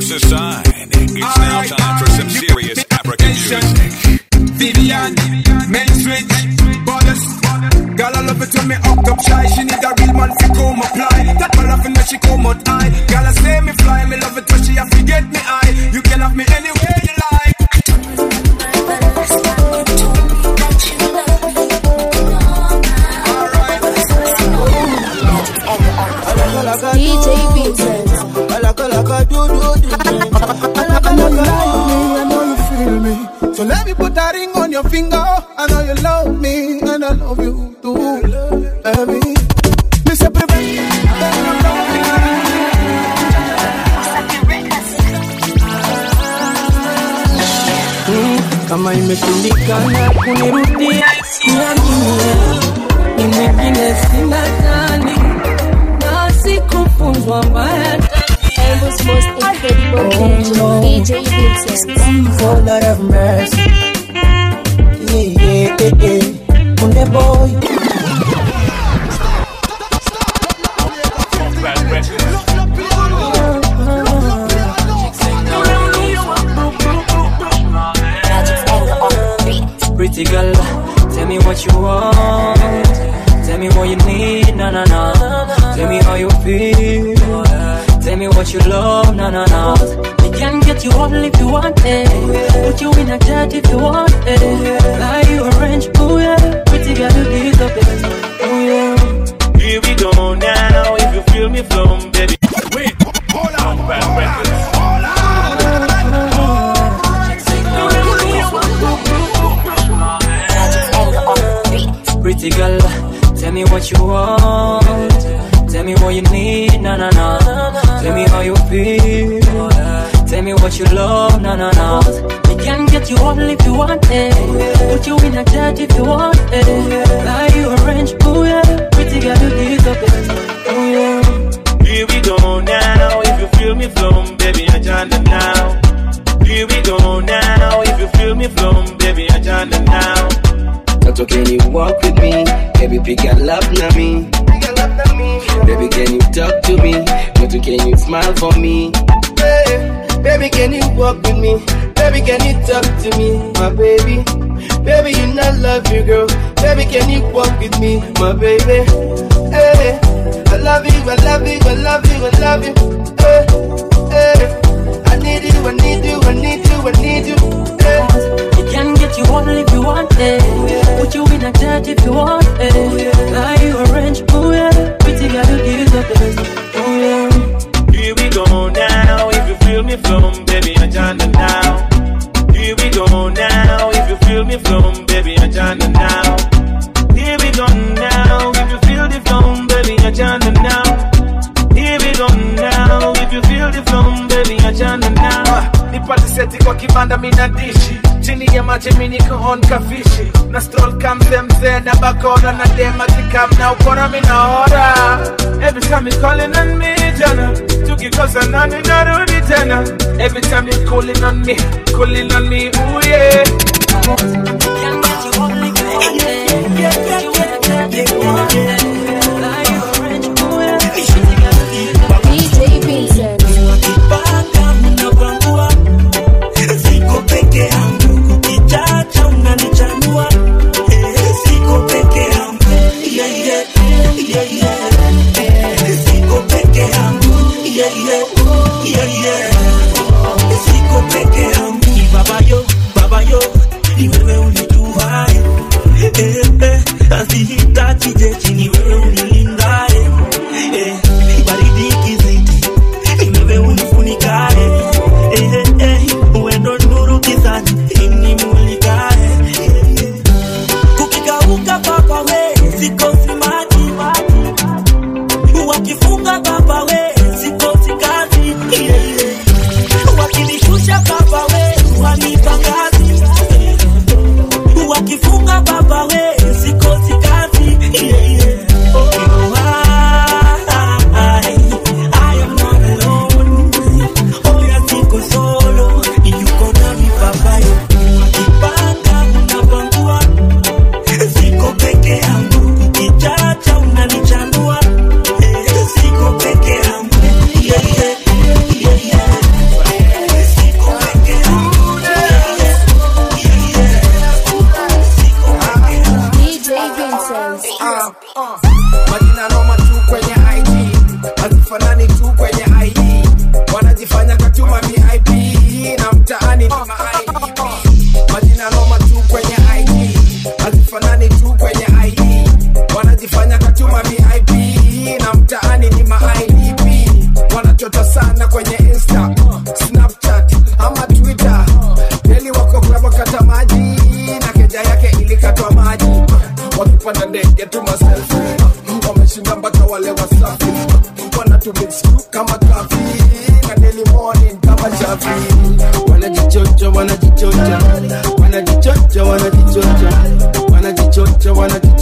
jokes aside, it's now time for uh, some serious African music. Vivian, main switch, borders. Girl, I love it when me up up shy. She need a real man to come apply. That my love when she come out high. Girl, I say me fly. Me love it So let me put a ring on your finger. I know you love me and I love you too, baby. Me say prevent. kama imeshindikana kunirudia siamie ni mwingine sina tani na sikufunzwa mbaya Elbo's most incredible oh, DJ, DJ Vincent. Lord have mercy boy Pretty girl, tell me what you want. Tell me what you need, na na na. Tell me how you feel. Tell me what you love, na na na. We can get you all if you want it. Put you in a jet if you want it. Buy Pick your love na me. Baby, can you talk to me? But can you smile for me? Hey, baby, can you walk with me? Baby, can you talk to me, my baby? Baby, you I love you, girl. Baby, can you walk with me, my baby? Hey, I love you, I love you, I love you, I love you. Feel baby, I join them nipate seti kwa kibanda mina dishi. Chini ya maji mi niko on kafishi. Na stroll kamze mzee na bakora na dema kikam na ukora minaora every time you calling on me jana tukikosa nani narudi tena. Every time you calling on me calling on me ooh yeah. DJ jina mtaani ni maidp wanachota sana kwenye insta snapchat ama twitter. Deli wako klaba maji na keja yake ilikatwa maji. Wakipanda ndege tuma wameshinda mpaka wale wasafi. Wanatumix kama kafi. Na daily morning kama shafi wanajichocha wanajichocha. Wanajichocha wanajichocha. Wanajichocha wanajichocha.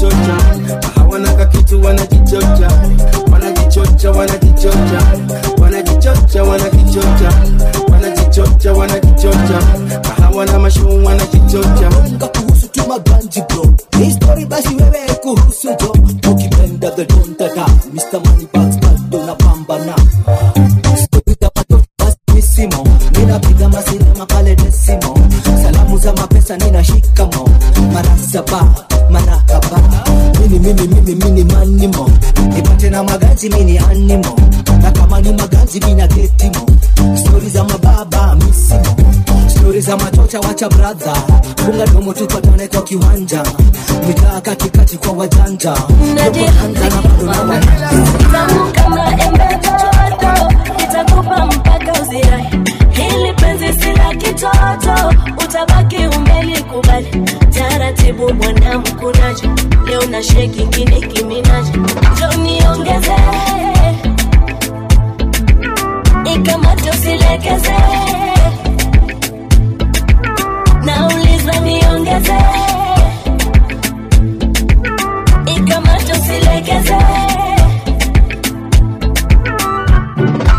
Za machocha wacha bradha funga domo tupatane kwa kiwanja. Mitaa katikati kwa wajanja. Tupoanza na bado na wa- tamu kama embe toto itakupa mpaka uzirai. Hili penzi si la kitoto utabaki umelikubali. Taratibu mwana mkunaje leo na sheki ngine kiminaje, jo niongeze. Ikamate usilegeze nauliza niongeze. Ikamate usilegeze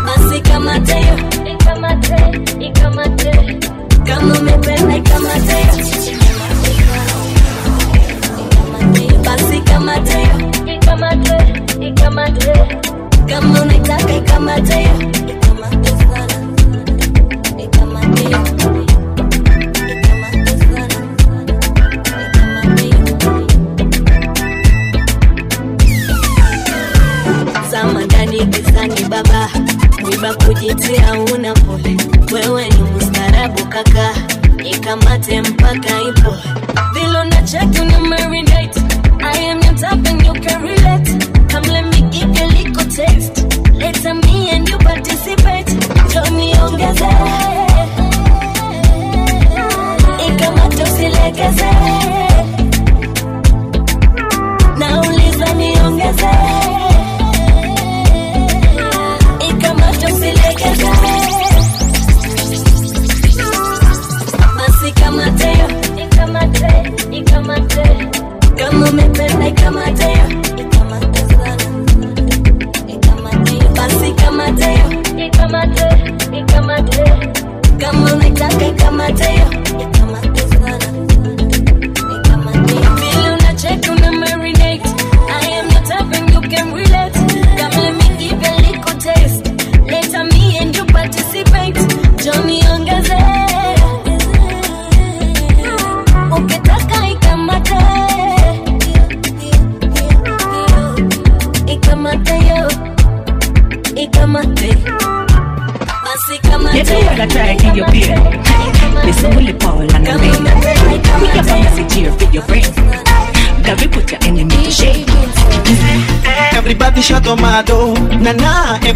basi kamateyo ikamate ikamate kama umependa ikamate basi kamateyo ikamate ikamate kama unaitaka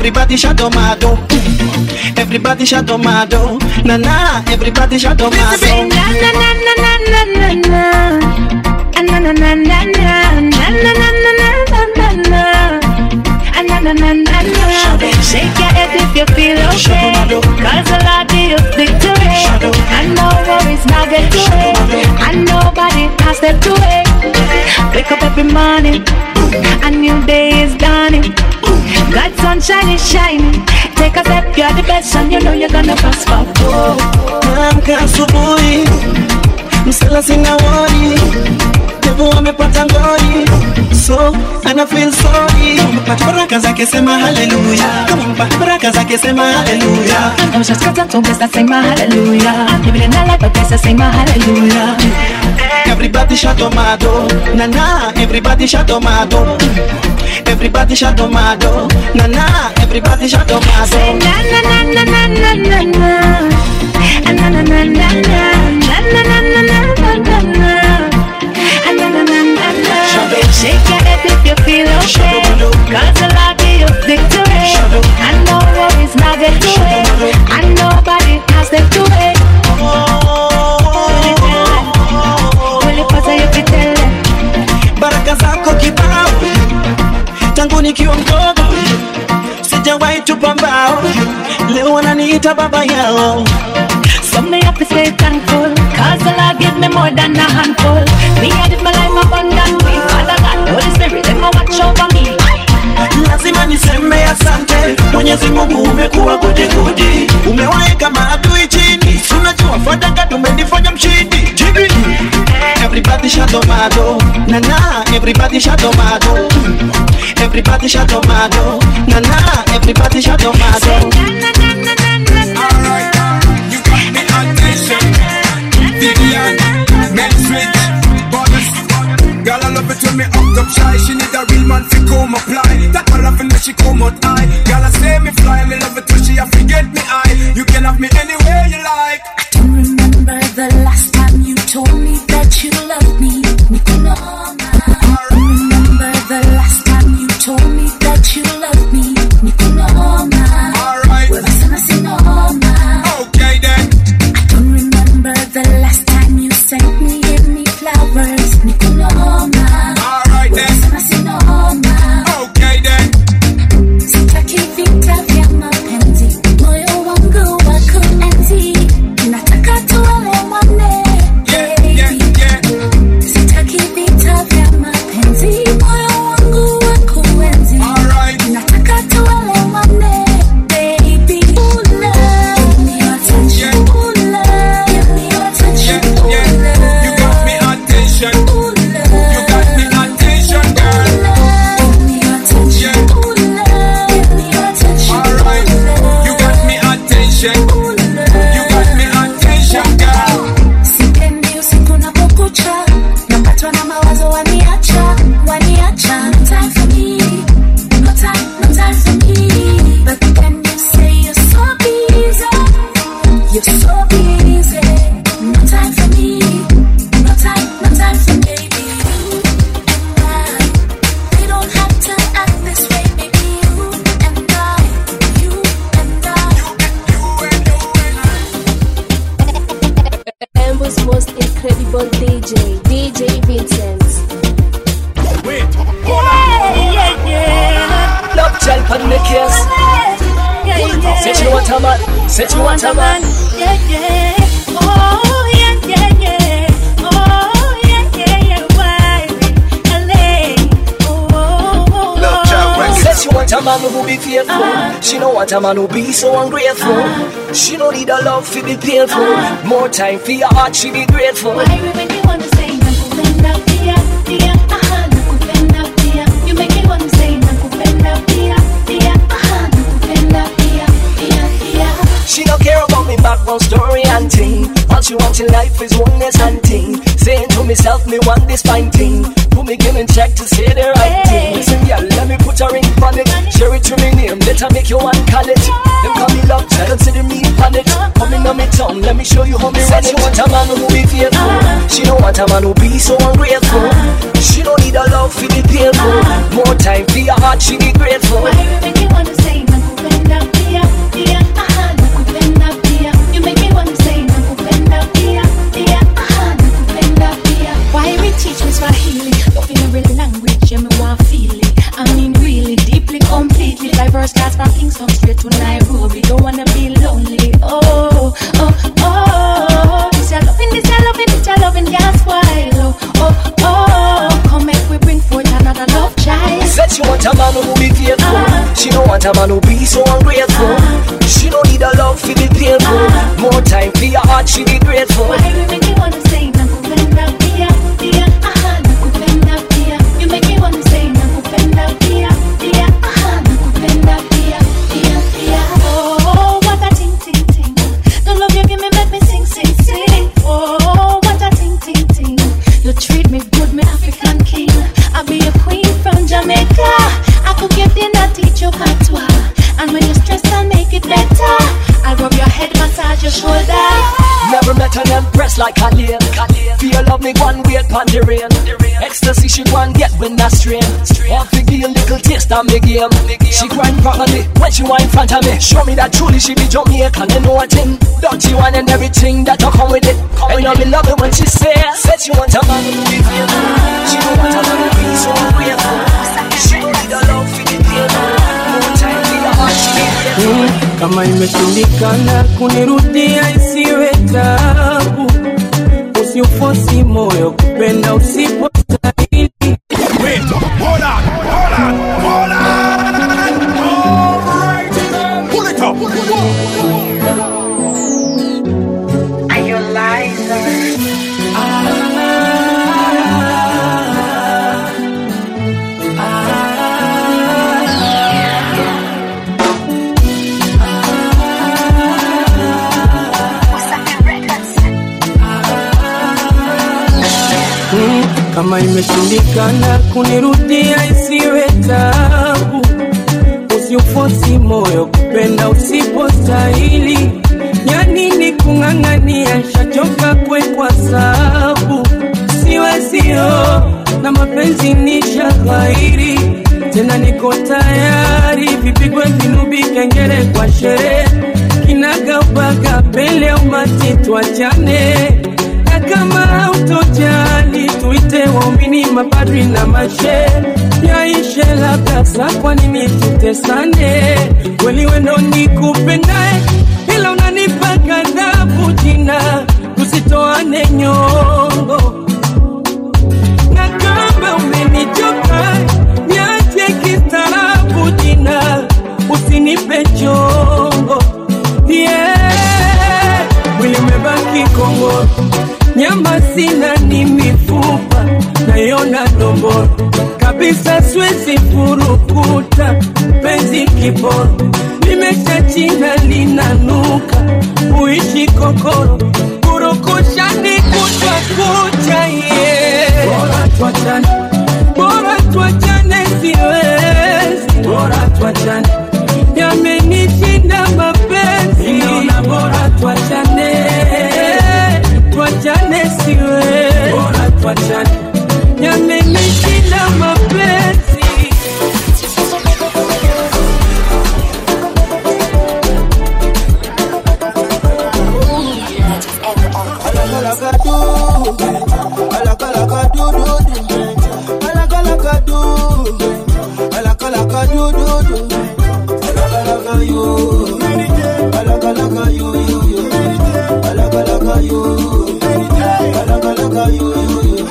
Everybody shadomado, everybody shadomado, na na. Everybody shadomado. Na na na na na na na na. Na na na na na na na na na na na na. Na na na na na. Shake your head if you feel okay. Cause a lot of you victory. And no worries now get it. And nobody has to it. Wake up every morning. sunshine is shining. Take a step, you're the best, and you know you're gonna pass far. Naamka asubuhi, msela sina wori, devu wamepata ngori so and I feel sorry. Come on, Tumepata baraka zake, sema haleluya. Kama mpata baraka zake, sema haleluya. Amshashkata tumpesa, sema haleluya. Amjibile nala kwa pesa, sema hallelujah. Everybody shot tomato, na na, everybody shot tomato. Everybody shadomado, na na. Everybody shadomado, everybody shadomado, na na. Everybody shadomado. Na na na na na na na na. Na na na na na na. Na na na na na na na na. Na na na na na. Shake your head if you feel okay. Cause a lot of you victory. And no worries now get to it. step away. Ulipata leo wananiita baba yao Some me have to very thankful Cause Lord give me more than a handful. Me I live my life abundantly. Father God, Holy Spirit, them a watch over me. Lazima niseme asante. Mwenyezi mungu umekuwa gudigudi umewaeka maadui chini. Unajua Father God umenifanya mshindi. Jibi everybody shadomado nana everybody shadomado everybody shout nana DJ, DJ Vincent. Yeah, yeah, yeah. Love child on the yeah. Said you want a man, said you want a man. Yeah, yeah. Man who be faithful. She don't want a man who be so ungrateful. She don't need a love to be painful. More time for your heart, she be grateful. Why you make me wanna say nakupenda pia, pia, aha, nakupenda pia. You make me wanna say nakupenda pia, pia, aha, nakupenda pia, pia, pia. She don't care about me background story and thing. All she wants in life is oneness and thing. Saying to myself, me want this fine thing. Put me game in check to say the right thing. Listen, yeah, let me put her ring on it to me name, let her make you one call it. Them call me love, child, consider me on it. Come in on me tongue, let me show you how me run it. She want a man who be faithful. She don't want a man who be so ungrateful. She don't need a love to be painful. More time for your heart, she be grateful. Why you make me wanna say nakupenda A man who be so ungrateful. She don't need a love to be painful. More time for your heart, she be grateful. Why you make me wanna say pia, pia, aha, pia. You make me wanna say pia, pia, aha, pia, pia, pia. Oh, what a ting ting ting. The love you give me make me sing sing sing. Oh, what a ting ting ting. You treat me good, me African king. I be a queen from Jamaica. I cook your dinner, teach you. Empress like Khalil. Feel love me one way pan the rain. Ecstasy she one get when that strain. Walk the deal, a little taste of me game. She grind properly when she wine in front of me. Show me that truly she be Jamaican and know what thing. Dirty one and everything that come with it. And you know me love it when she say, said she want a man who be faithful. She don't want a man who be so grateful. She don't need a love for the pain. She. Mm, kama imeshindikana kunirudia isiwe tabu, usiufosi moyo kupenda usipostahili. Hold on, hold on, hold on. Kama imeshindikana kunirudia isiwe tabu, usiufosi moyo kupenda usipostahili. Ya nini kung'ang'ania, shachoka kwekwa sabu, siwezio na mapenzi nisha shaghairi, tena niko tayari, vipigwe vinubi, kengele kwa sherehe, kinagaubaga mbele ya umati, tuachane na kama hautojali waumini mapadri na mashe. Yaishe labda sa kwa nini tutesane? Kweli wendo nikupendae ila unanipa kadhabu jina tusitoane nyongo. Na kama umenichoka niache kistaarabu jina yeah. mwili umebaki Kongo, nyama sina ni mifupa nayona domboro kabisa siwezi furukuta penzi kiboro nimeshachina linanuka uishi kokoro. Kurukushani kutwa kucha ye bora tuachane. Bora tuachane siwezi. Bora tuachane. Yamenishinda mapenzi. Naona bora tuachane. Tuachane siwezi. Bora tuachane Alaka laka do do do. Alaka laka do. Alaka laka do do do. Alaka laka you. Alaka laka you you you. Alaka laka you. Alaka laka you you you.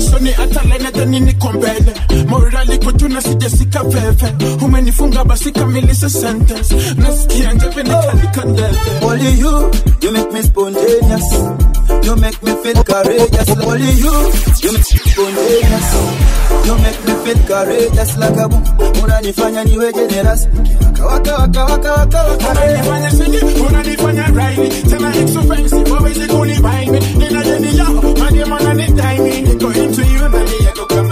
Soni atalena tani ni kombele morali kutuna sijasika veve umenifunga basi kamilisha sentence nasikia njeve nikanika oh. ndeve Only you, you make me spontaneous. You make me feel courageous. Only you, you make me spontaneous. You make me feel courageous like a boom. Unanifanya niwe generous. Waka waka waka waka waka. unanifanya sini unanifanya raini tena expensive wawezi kunibaini nina deni yao mademana ni daimi niko into you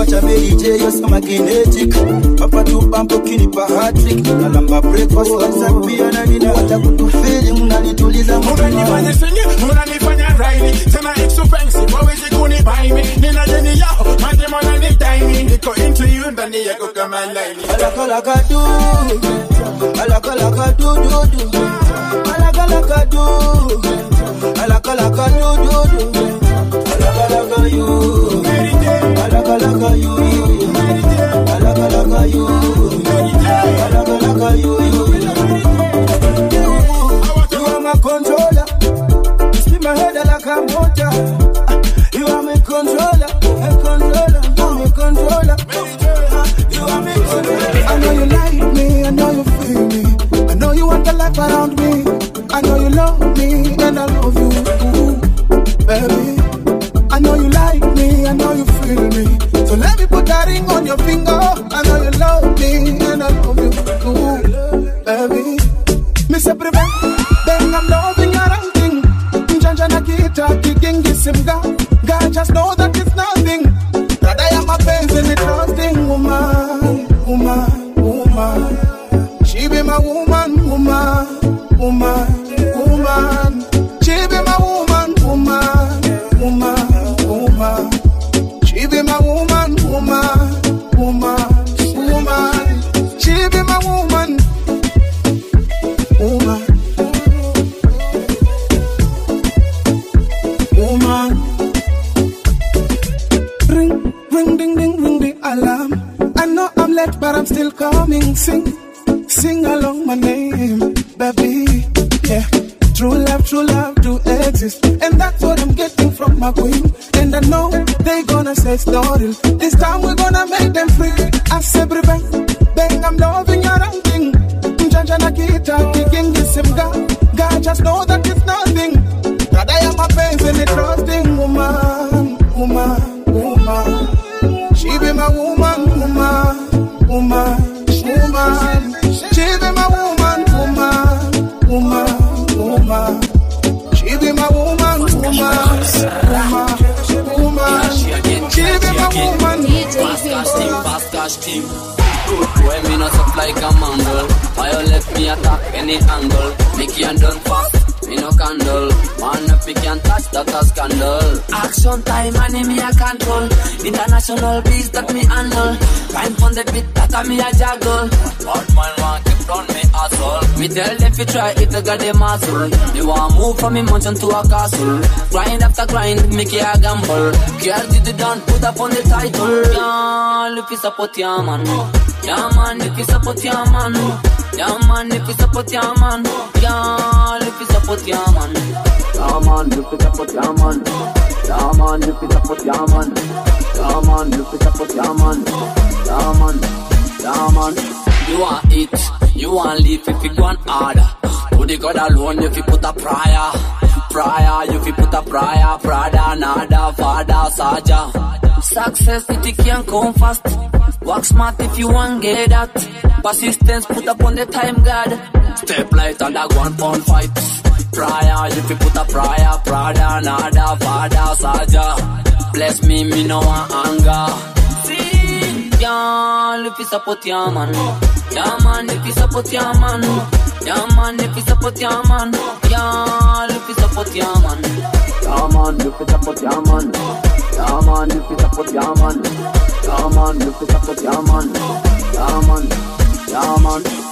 Nikikwa cha Mary sama genetic. Papa tu bampo kinipa hat-trick. Nalamba breakfast, kwanza pia na nina hata kutufili, mnanituliza unanifanya raini tena expensive wawezi me nina deni yao mademana ni daimi niko into you ndani yako kama laini Alaka kala kala do do du Alaka kala do. Alaka laka do do do. Alaka laka you. You are my controller. You spin my head like a motor. You are my controller, a controller. You are my controller. I know you like me, I know you feel me. I know you want the life around me. I know you love me, and I love you, baby. I know you like I know you feel me. So let me put a ring on your finger. I know you love me and I love you too, baby. Say prevent, then I'm loving your ranking. Njanja na kita kikingi simga. God just know that it's nothing. much team. Boy, me not soft like a mango. Why you left me attack any angle? Mickey and Don't Fuck me no candle. Man, if we can touch that a scandal. Action time, enemy a control. International beast that me handle. Time on the beat that a me a juggle. Bad man want keep down me asshole. Me tell them fi try if they got the muscle. They want move from me mansion to a castle. Grind after grind, make it a gamble. Girl, did you done put up on the title. Girl, if you support your man. Yeah man, if you support your man. Yeah man, if you support your man. Girl, if you support your man. Yeah man, if you support your man. Yeah man, if you support your man. Yeah man, if you support your man. Yeah man, yeah man. You want it, you want live if you on harder. To the God alone, if you put a prayer. Prayer, if you put a prayer. Prada, nada, father, saja. Success, it can come fast. Work smart if you want get that. Persistence, put up on the time, God. Step light and that one pound fight. Prayer, if you put a prayer. Prada, nada, father, saja. Bless me, me no want anger. Girl, if you support your man. Yeah, man, if you support your man. Yeah, man, if you support your man. Girl, if you support your man. Yaman, you fit it up with Yaman, man. Yeah man, look it up with yeah man. Yeah man, look Yaman. up with yeah man. Yeah man, yeah man.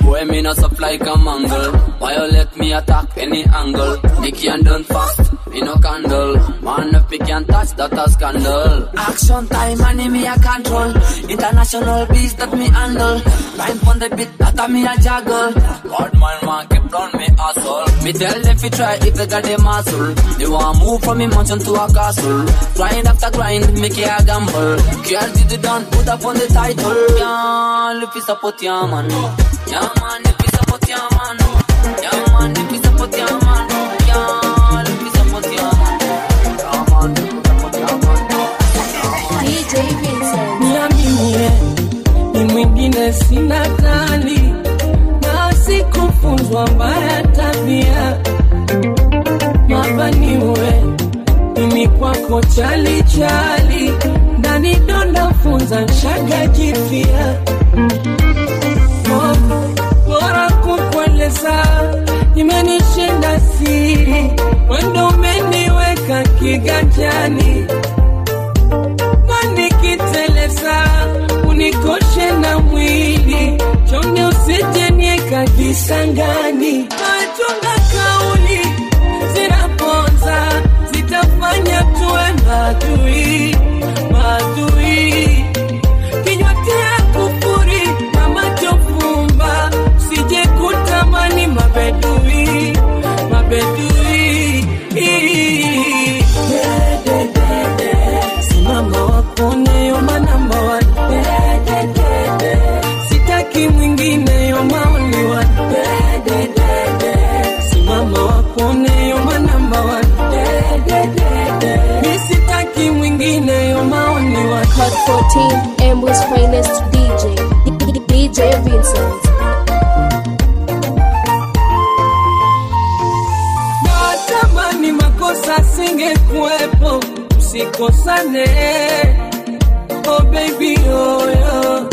Boy, me not up like a mangle. Violate me attack any angle. Make you done fast, me no candle. Man, if we can touch that a scandal. Action time, enemy a control. International beast that me handle. Rhyme on the beat that a me a juggle. God man, man, keep down me asshole. Me tell them fi try if they got the muscle. They want move from me mansion to a castle. Grind after grind, make it a gamble. Girl, did it done, put up on the title. Girl, if you support your man. Sina tali na sikufunzwa mbaya tabia. Mabaniwe mimi kwako chali chali ndani donda funza jipya kukueleza imenishinda siri. Wendo umeniweka kiganjani. Nanikiteleza unikoshe na mwili. Chonge usijenieka kisangani usikosane oh baby oyo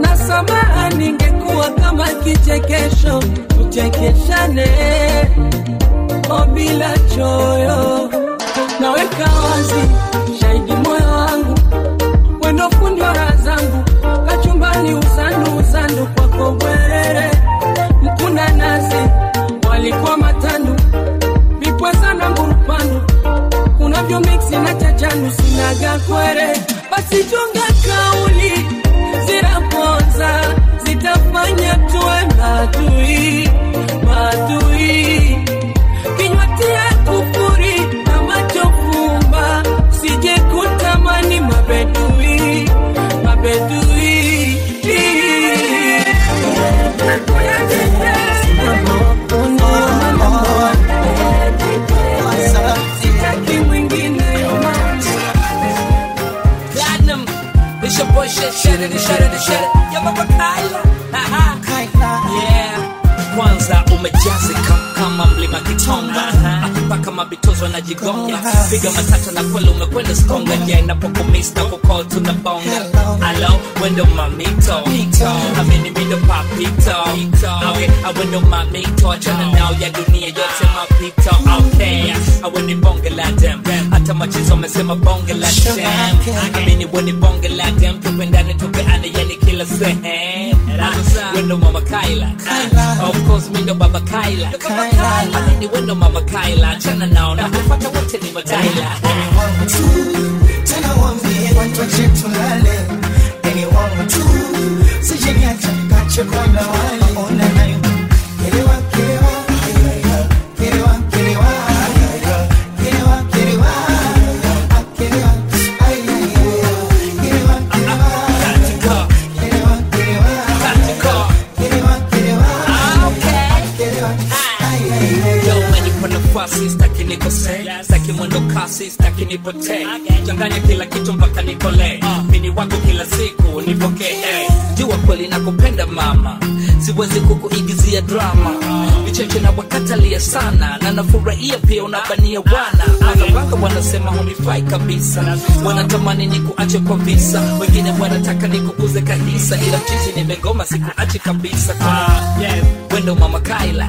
na samaha ningekuwa kama kichekesho tuchekeshane oh bila choyo. Naweka wazi nusinagakore basi chonga Shit, shit it, shit it, shit it. Yo, kaila. Aha. Kaila. Yeah. Kwanza umejazika kama mlima Kitonga, akipaka mabitozo na jigonga, piga matata na kweli umekwenda skonga, ja inapokumis na kukol tunabonga. Alo, wendo mamito, amini mindo papito, okay, awendo mamito, achana nao ya dunia yote mapito, okay, aweni bonge la dem, hata machizo amesema bonge la dem, amini weni bonge la dem, tupendane tupeane, yani kila sehemu, wendo mama kyla. Kyla, Of course me no baba Kaila. Kyla. Mimi ni wendo mama Kaila. Chana nao na kufuata wote ni kyla. Anyone tu, want waambie watu wache tulale. Anyone tu, sijeni acha kache kwa nao. Nipotee changanya kila kitu mpaka nikole mini wako kila siku nipokee jua kweli nakupenda mama. Siwezi kukuigizia drama. Vicheche na wakatalia sana na nafurahia pia unabania wana. Waka wanasema hunifai kabisa. Wanatamani nikuache kwa visa. Wengine wanataka nikukuze kahisa ila chizi nimegoma sikuache kabisa. Ah, yeah. Wendo mama kaila.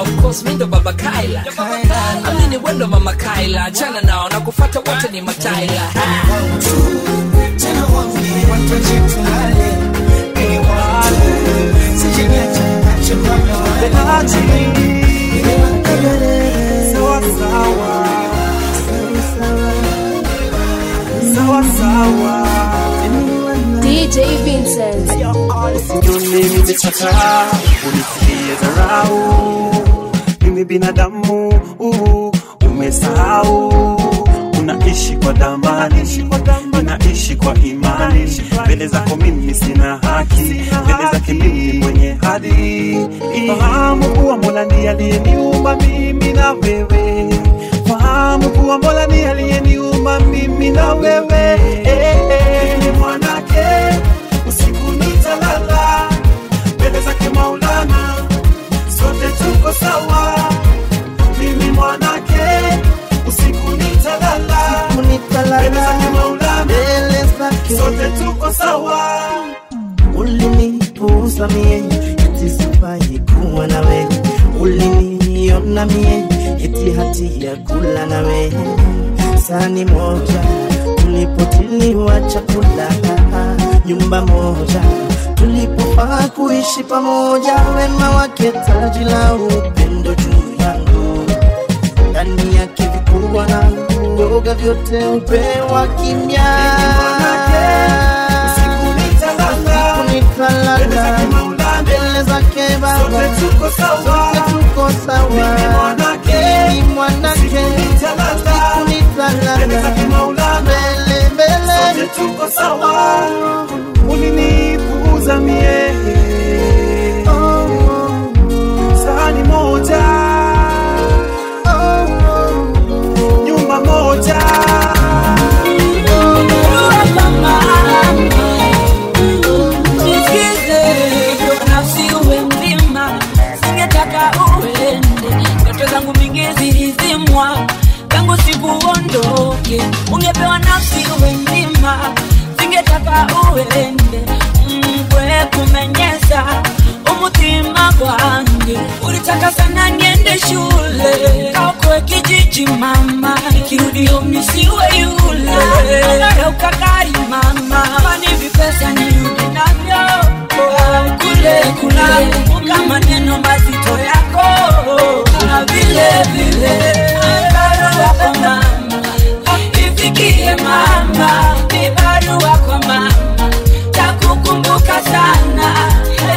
Of course mindo baba kaila. Amini wendo mama kaila. Chana nao na kufata wote ni mataila. Sawa sawa. Sawa sawa DJ Vincent. Usinione nimekataa, unisikie dharau. Mimi binadamu, uhu, umesahau. Unaishi kwa damani, unaishi kwa imani. Mbele zako mimi sina haki, mbele zake mimi mwenye hadhi. Fahamu kuwa Mola ndiye aliyeniumba mimi na wewe. Fahamu kuwa Mola ndiye aliyeniumba mimi na wewe. Eh, eh. Ni mwanake usiku nitalala mbele zake Maulana, sote tuko sawa. Mimi mwanake usiku nitalala mbele zake Maulana, sote tuko sawa. ulinipuuza mie eti sifai kuwa nawe uliniona mie eti hati ya kula nawe sani moja tulipotiliwa chakula nyumba moja. Tulipofaa kuishi pamoja wema wake taji la upendo juu yangu. Ndani yake vikubwa na mboga vyote upewa kimya. Mbele zake Baba, tuko sawa. Mimi mwanake. Siku nitalala mbele mbele, tuko sawa. Ulinipuuza mie oh, sani nyumba moja kijiji mama ikirudi umisiwe yule. Gari mama. Kwani vipesa nirudi navyo? Kule kule kumbuka maneno mazito yako? Na vile vile. Barua kwa mama. Ifikie mama. Ni barua kwa mama. Takukumbuka sana.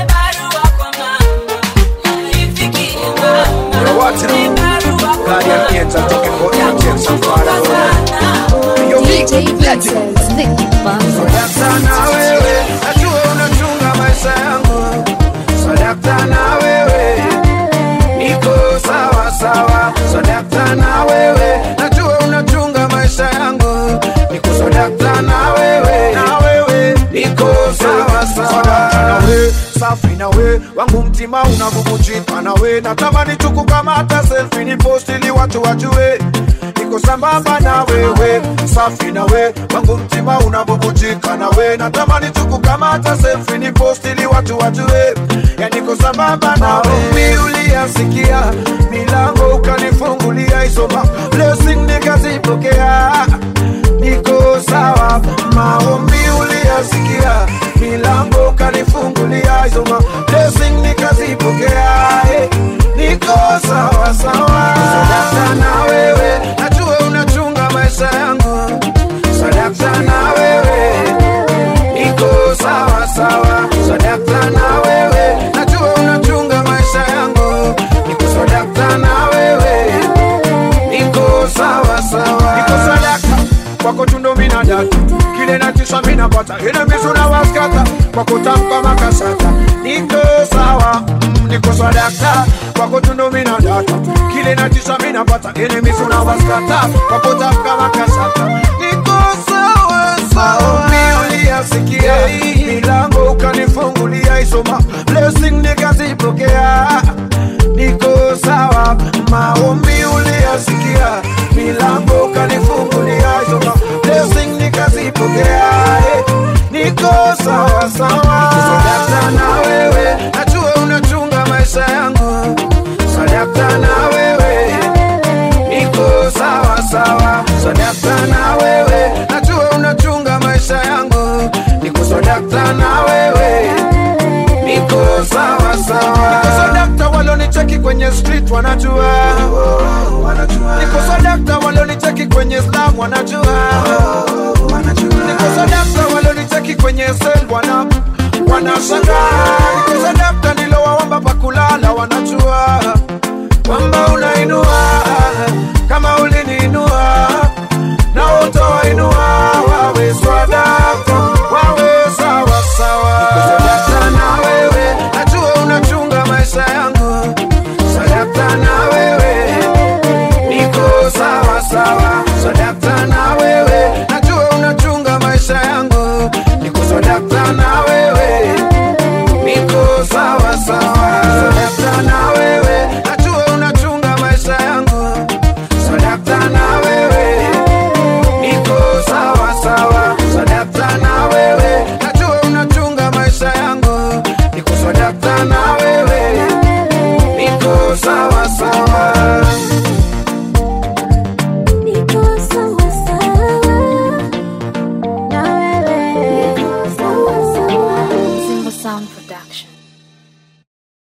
Barua kwa mama. Ifikie mama. Ni barua kwa Guardian angel talking for agents and father. Yo, DJ Vincent, Vicky Bonzo. An. Na we wangu mtima unavukuchipa na we natamani tukukamata selfie ni post ili watu wajue. Niko sambamba na wewe safi na we. Wangu mtima unavuvujika na we natamani tukukamata selfie ni post ili watu wajue. Ya niko sambamba na wewe. Uliyasikia milango ukanifungulia isoma blessing nikazipokea niko sawa. Maombi uliyasikia milango ukanifungulia isoma blessing nikazipokea eh, niko sawa sawa. Sadakta na wewe najua unachunga maisha yangu. Sadakta na wewe niko sawa sawa. Sadakta na wewe najua unachunga maisha yangu. Niko sadakta na wewe niko sawa sawa. Niko sadaka kwako tundo mina data kile natisha mina pata ile mizuna kutamka makasata. Niko sawa mm, niko sadaka kwako tundo mina data kile natisha mina pata. Ile mizuna waskata kwako tamka makasata. Niko sawa sawa. Uliyasikia milango ukanifungulia isoma. Blessing nikazipokea. Niko sawa maombi uliyasikia milango ukanifungulia isoma niko sawa sawa sadakta na wewe najua unachunga maisha yangu. Sadakta na wewe niko sawa sawa. Sadakta na wewe najua unachunga maisha yangu. Niko sadakta na wewe niko sawa sawa. Sadakta walonicheki kwenye street wanajua. Niko sadakta walonicheki kwenye slam wanajua. Niko sadakta walonicheki wenye send wana wanashangaa nikiza daftari lowawamba pakulala wanajua kwamba unainua kama uliniinua na utowainua wawezwada